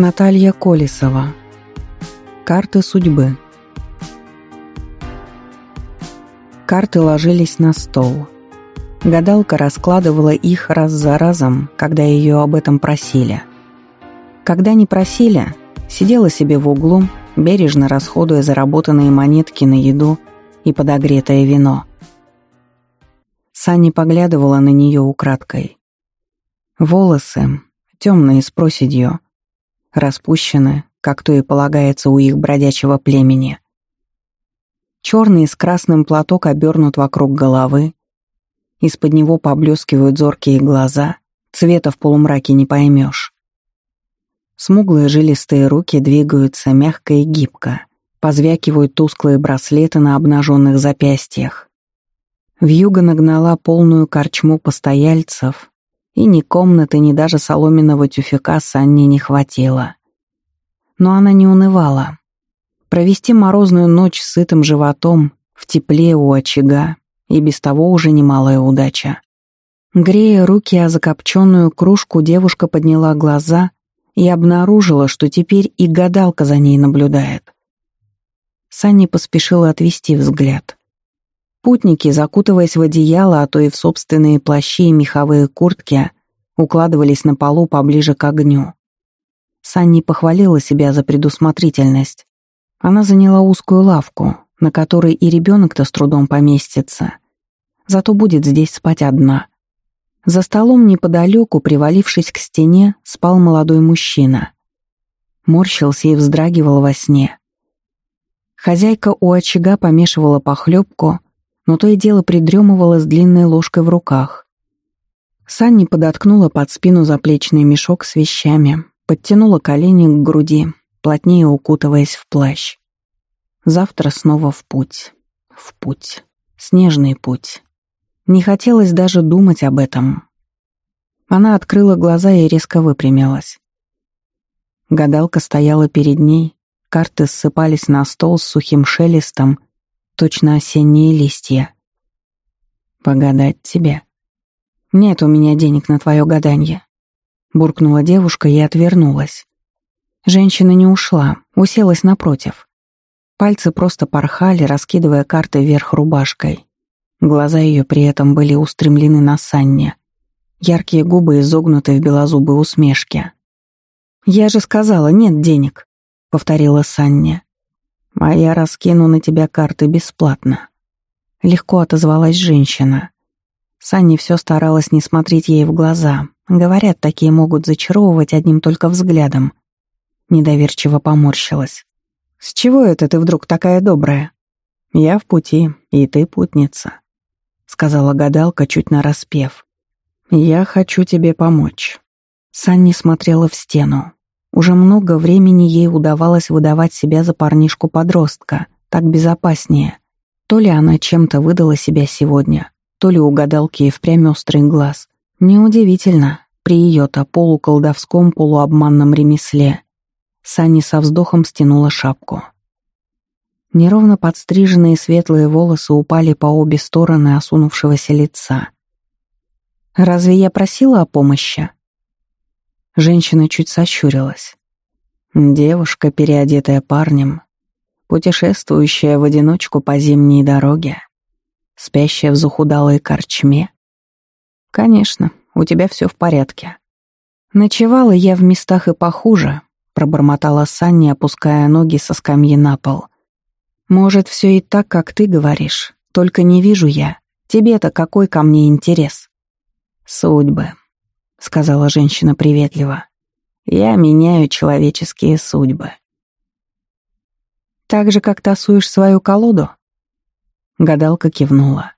Наталья Колесова. Карты судьбы. Карты ложились на стол. Гадалка раскладывала их раз за разом, когда ее об этом просили. Когда не просили, сидела себе в углу, бережно расходуя заработанные монетки на еду и подогретое вино. Санни поглядывала на нее украдкой. Волосы, темные с проседью, распущены, как то и полагается у их бродячего племени. Черный с красным платок обернут вокруг головы, из-под него поблескивают зоркие глаза, цвета в полумраке не поймешь. Смуглые жилистые руки двигаются мягко и гибко, позвякивают тусклые браслеты на обнаженных запястьях. Вьюга нагнала полную корчму постояльцев, и ни комнаты, ни даже соломенного тюфяка Санне не хватило. Но она не унывала. Провести морозную ночь сытым животом, в тепле у очага, и без того уже немалая удача. Грея руки о закопченную кружку, девушка подняла глаза и обнаружила, что теперь и гадалка за ней наблюдает. Санни поспешила отвести взгляд. Путники, закутываясь в одеяло, а то и в собственные плащи и меховые куртки, укладывались на полу поближе к огню. Санни похвалила себя за предусмотрительность. Она заняла узкую лавку, на которой и ребенок-то с трудом поместится. Зато будет здесь спать одна. За столом неподалеку, привалившись к стене, спал молодой мужчина. Морщился и вздрагивал во сне. Хозяйка у очага помешивала похлебку, но то и дело придремывала с длинной ложкой в руках. Санни подоткнула под спину заплечный мешок с вещами, подтянула колени к груди, плотнее укутываясь в плащ. Завтра снова в путь. В путь. Снежный путь. Не хотелось даже думать об этом. Она открыла глаза и резко выпрямилась. Гадалка стояла перед ней, карты ссыпались на стол с сухим шелестом, точно осенние листья. «Погадать тебе?» «Нет у меня денег на твое гаданье», — буркнула девушка и отвернулась. Женщина не ушла, уселась напротив. Пальцы просто порхали, раскидывая карты вверх рубашкой. Глаза ее при этом были устремлены на Санне. Яркие губы изогнуты в белозубой усмешке. «Я же сказала, нет денег», — повторила Санне. «А я раскину на тебя карты бесплатно». Легко отозвалась женщина. Санни все старалась не смотреть ей в глаза. Говорят, такие могут зачаровывать одним только взглядом. Недоверчиво поморщилась. «С чего это ты вдруг такая добрая?» «Я в пути, и ты путница», — сказала гадалка, чуть нараспев. «Я хочу тебе помочь». Санни смотрела в стену. Уже много времени ей удавалось выдавать себя за парнишку-подростка, так безопаснее. То ли она чем-то выдала себя сегодня, то ли у гадалки и впрямь острый глаз. Неудивительно, при ее-то полуколдовском полуобманном ремесле. Санни со вздохом стянула шапку. Неровно подстриженные светлые волосы упали по обе стороны осунувшегося лица. «Разве я просила о помощи?» Женщина чуть сощурилась. Девушка, переодетая парнем, путешествующая в одиночку по зимней дороге, спящая в захудалой корчме. Конечно, у тебя все в порядке. Ночевала я в местах и похуже, пробормотала Санни, опуская ноги со скамьи на пол. Может, все и так, как ты говоришь, только не вижу я. Тебе-то какой ко мне интерес? Судьбы, — сказала женщина приветливо. «Я меняю человеческие судьбы». «Так же, как тасуешь свою колоду?» Гадалка кивнула.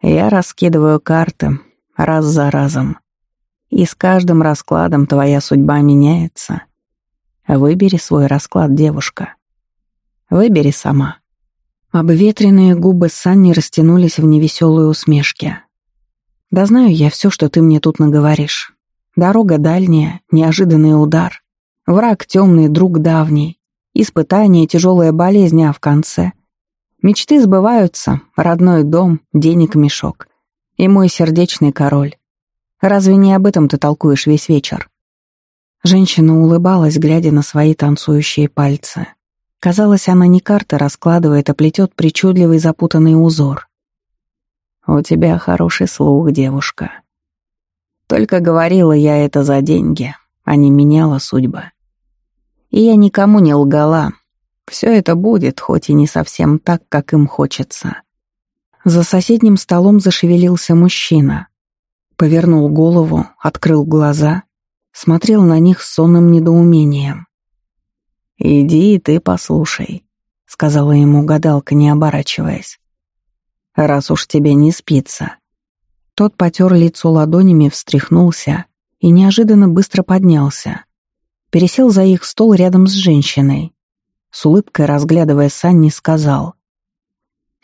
«Я раскидываю карты раз за разом, и с каждым раскладом твоя судьба меняется. Выбери свой расклад, девушка. Выбери сама». Обветренные губы Санни растянулись в невеселой усмешке. Да знаю я все, что ты мне тут наговоришь. Дорога дальняя, неожиданный удар. Враг темный, друг давний. Испытание, тяжелая болезнь, а в конце... Мечты сбываются, родной дом, денег мешок. И мой сердечный король. Разве не об этом ты толкуешь весь вечер? Женщина улыбалась, глядя на свои танцующие пальцы. Казалось, она не карты раскладывает, а плетет причудливый запутанный узор. «У тебя хороший слух, девушка. Только говорила я это за деньги, а не меняла судьбы. И я никому не лгала. Все это будет, хоть и не совсем так, как им хочется». За соседним столом зашевелился мужчина. Повернул голову, открыл глаза смотрел на них с сонным недоумением. «Иди и ты послушай», — сказала ему гадалка, не оборачиваясь. «Раз уж тебе не спится». Тот потер лицо ладонями, встряхнулся и неожиданно быстро поднялся. Пересел за их стол рядом с женщиной. С улыбкой, разглядывая Санни, сказал.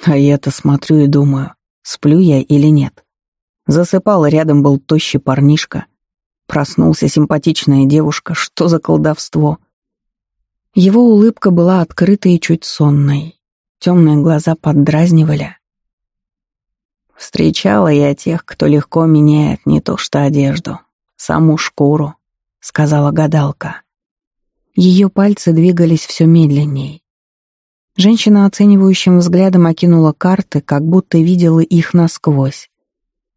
«А я-то смотрю и думаю, сплю я или нет». Засыпал, рядом был тощий парнишка — Проснулся симпатичная девушка, что за колдовство? Его улыбка была открытой и чуть сонной. Темные глаза поддразнивали. Встречала я тех, кто легко меняет не то что одежду, саму шкуру, сказала гадалка. Ее пальцы двигались все медленней. Женщина оценивающим взглядом окинула карты, как будто видела их насквозь.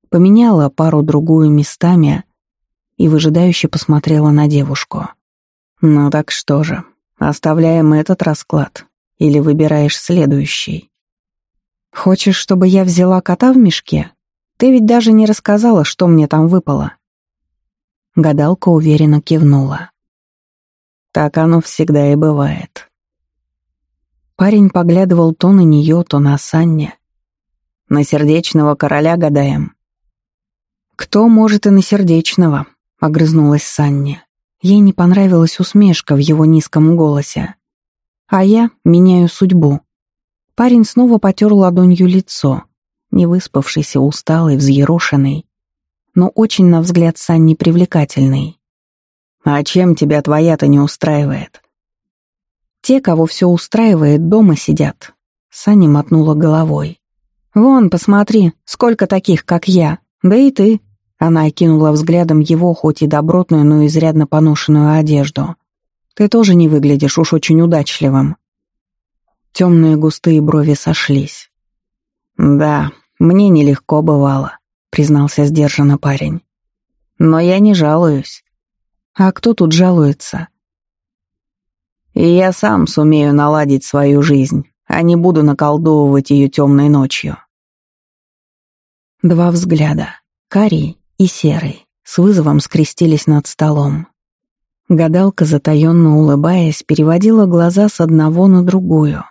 Поменяла пару-другую местами, и выжидающе посмотрела на девушку. «Ну так что же, оставляем этот расклад или выбираешь следующий?» «Хочешь, чтобы я взяла кота в мешке? Ты ведь даже не рассказала, что мне там выпало». Гадалка уверенно кивнула. «Так оно всегда и бывает». Парень поглядывал то на нее, то на Санне. «На сердечного короля гадаем». «Кто может и на сердечного?» — огрызнулась Санни. Ей не понравилась усмешка в его низком голосе. «А я меняю судьбу». Парень снова потер ладонью лицо, не выспавшийся, усталый, взъерошенный, но очень, на взгляд Санни, привлекательный. «А чем тебя твоя-то не устраивает?» «Те, кого все устраивает, дома сидят», — Санни мотнула головой. «Вон, посмотри, сколько таких, как я, да и ты, она окинула взглядом его, хоть и добротную, но изрядно поношенную одежду. «Ты тоже не выглядишь уж очень удачливым». Темные густые брови сошлись. «Да, мне нелегко бывало», — признался сдержанно парень. «Но я не жалуюсь». «А кто тут жалуется?» «И я сам сумею наладить свою жизнь, а не буду наколдовывать ее темной ночью». Два взгляда. Карий и серый, с вызовом скрестились над столом. Гадалка, затаённо улыбаясь, переводила глаза с одного на другую.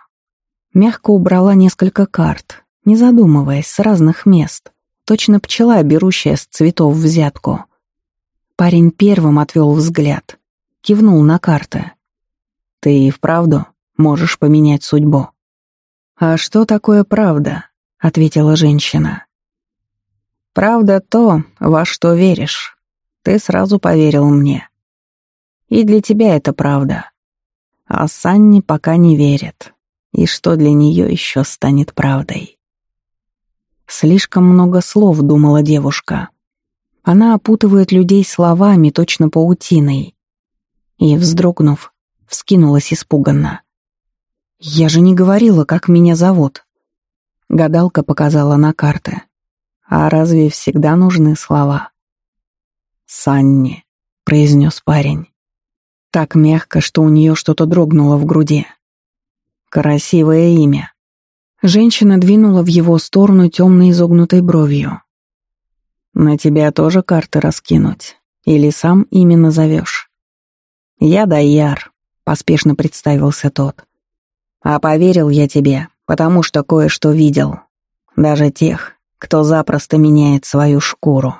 Мягко убрала несколько карт, не задумываясь, с разных мест. Точно пчела, берущая с цветов взятку. Парень первым отвел взгляд, кивнул на карты. «Ты и вправду можешь поменять судьбу». «А что такое правда?» — ответила женщина. Правда то, во что веришь. Ты сразу поверил мне. И для тебя это правда. А Санни пока не верит. И что для нее еще станет правдой? Слишком много слов, думала девушка. Она опутывает людей словами, точно паутиной. И, вздрогнув, вскинулась испуганно. «Я же не говорила, как меня зовут». Гадалка показала на карты. А разве всегда нужны слова? «Санни», — произнес парень. Так мягко, что у нее что-то дрогнуло в груди. «Красивое имя». Женщина двинула в его сторону темной изогнутой бровью. «На тебя тоже карты раскинуть? Или сам именно зовешь?» «Я Дайяр», — поспешно представился тот. «А поверил я тебе, потому что кое-что видел. Даже тех, кто запросто меняет свою шкуру.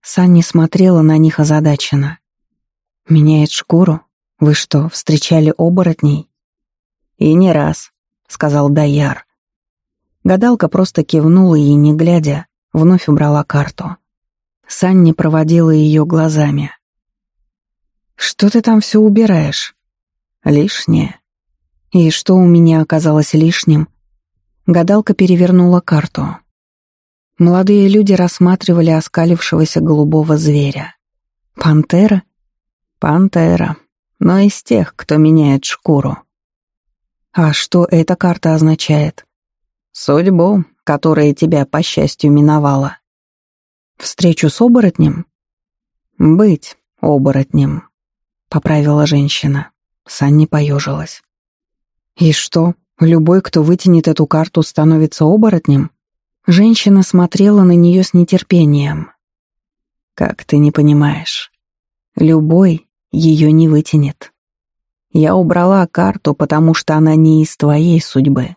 Санни смотрела на них озадаченно. «Меняет шкуру? Вы что, встречали оборотней?» «И не раз», — сказал Даяр. Гадалка просто кивнула и, не глядя, вновь убрала карту. Санни проводила ее глазами. «Что ты там все убираешь?» «Лишнее». «И что у меня оказалось лишним?» Гадалка перевернула карту. Молодые люди рассматривали оскалившегося голубого зверя. Пантера? Пантера, но из тех, кто меняет шкуру. А что эта карта означает? Судьбу, которая тебя, по счастью, миновала. Встречу с оборотнем? Быть оборотнем, поправила женщина. Санни поежилась. И что, любой, кто вытянет эту карту, становится оборотнем? Женщина смотрела на нее с нетерпением. Как ты не понимаешь, любой ее не вытянет. Я убрала карту, потому что она не из твоей судьбы.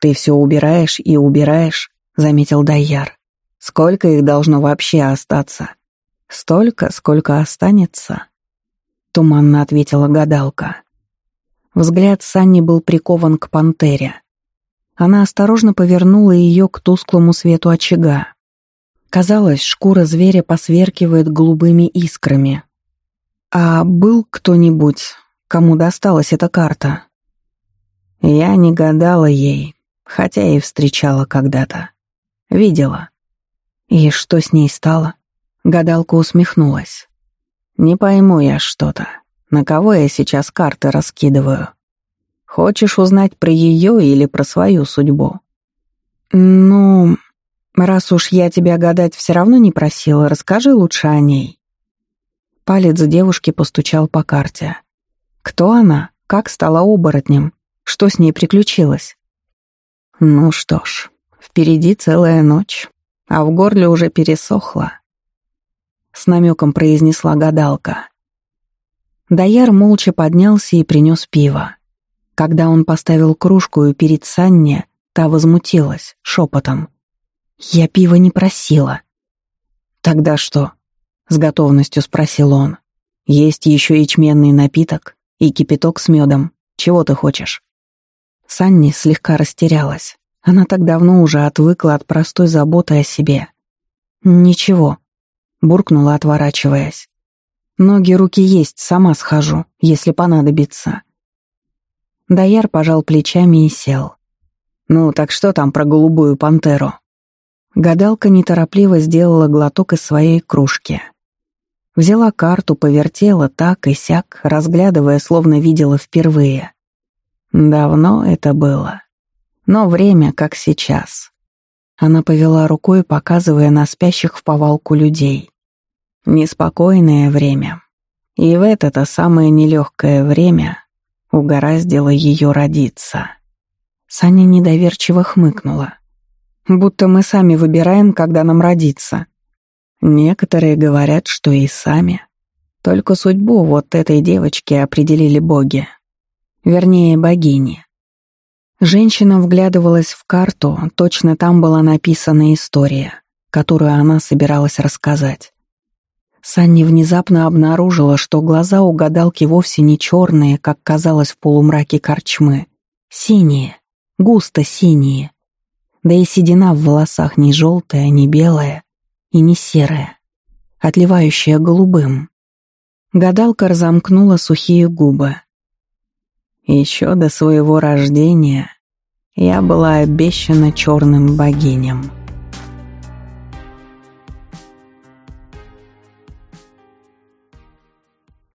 Ты все убираешь и убираешь, заметил Дайяр. Сколько их должно вообще остаться? Столько, сколько останется? Туманно ответила гадалка. Взгляд Санни был прикован к пантере. Она осторожно повернула ее к тусклому свету очага. Казалось, шкура зверя посверкивает голубыми искрами. А был кто-нибудь, кому досталась эта карта. Я не гадала ей, хотя и встречала когда-то. Видела. И что с ней стало? Гадалка усмехнулась. Не пойму я что-то. На кого я сейчас карты раскидываю? Хочешь узнать про ее или про свою судьбу? Ну, раз уж я тебя гадать все равно не просила, расскажи лучше о ней. Палец девушки постучал по карте. Кто она? Как стала оборотнем? Что с ней приключилось? Ну что ж, впереди целая ночь, а в горле уже пересохло. С намеком произнесла гадалка. Даяр молча поднялся и принес пиво. Когда он поставил кружку перед Санне, та возмутилась, шепотом. «Я пива не просила». «Тогда что?» — с готовностью спросил он. «Есть еще ячменный напиток?» И кипяток с медом. Чего ты хочешь?» Санни слегка растерялась. Она так давно уже отвыкла от простой заботы о себе. «Ничего», — буркнула, отворачиваясь. «Ноги, руки есть, сама схожу, если понадобится». Даяр пожал плечами и сел. «Ну, так что там про голубую пантеру?» Гадалка неторопливо сделала глоток из своей кружки. Взяла карту, повертела так и сяк, разглядывая, словно видела впервые. Давно это было. Но время, как сейчас. Она повела рукой, показывая на спящих в повалку людей. Неспокойное время. И в это-то самое нелегкое время угораздило ее родиться. Саня недоверчиво хмыкнула. «Будто мы сами выбираем, когда нам родиться», Некоторые говорят, что и сами. Только судьбу вот этой девочки определили боги. Вернее, богини. Женщина вглядывалась в карту, точно там была написана история, которую она собиралась рассказать. Санни внезапно обнаружила, что глаза у гадалки вовсе не черные, как казалось в полумраке корчмы. Синие, густо синие. Да и седина в волосах не желтая, не белая, и не серая, отливающая голубым. Гадалка разомкнула сухие губы. Еще до своего рождения я была обещана черным богиням.